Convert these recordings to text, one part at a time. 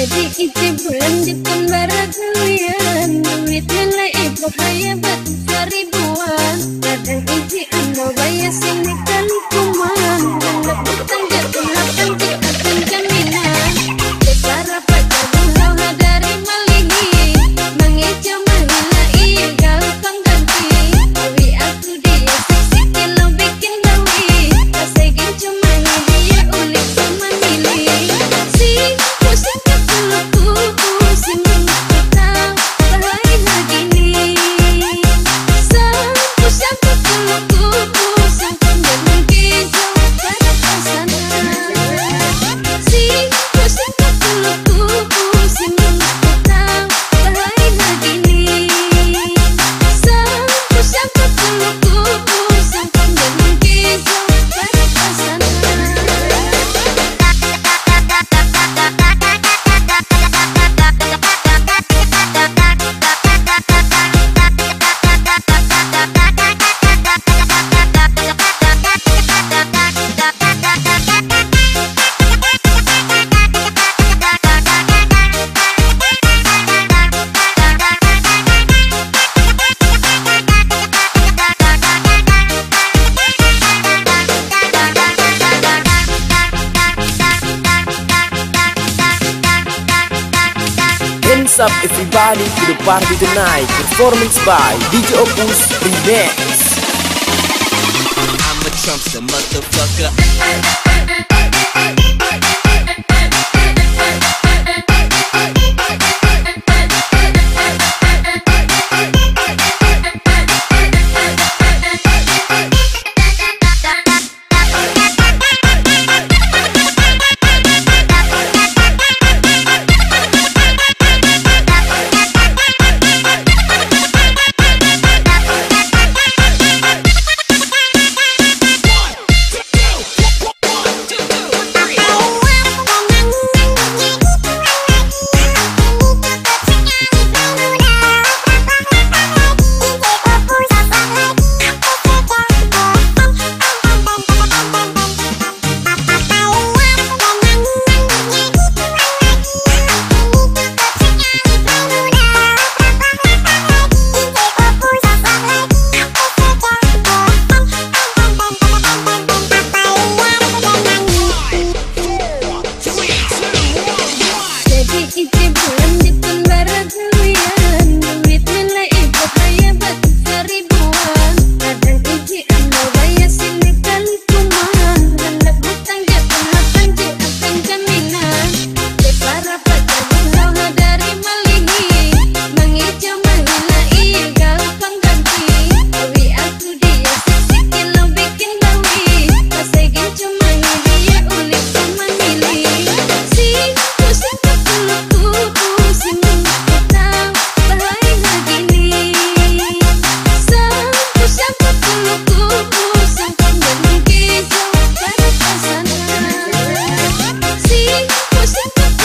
Jadi ite bulan bara kalian Duit nilai itu hanya batu seribuan Kadang isi. Look, look, look. up everybody to the party tonight. Performance by DJ Opus Remix. I'm a Trumpster motherfucker.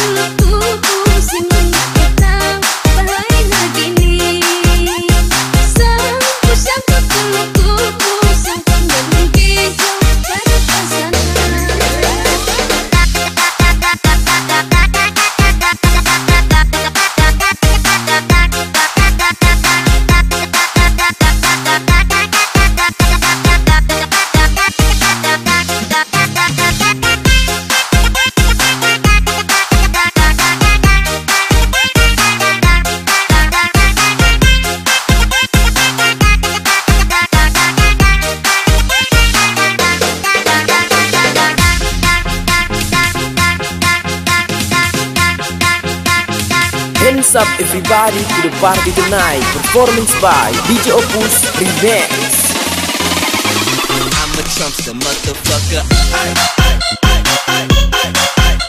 Ooh, ooh. up everybody to the party tonight Performance by DJ Opus Remix I'm a Trumpster motherfucker I, I,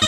I,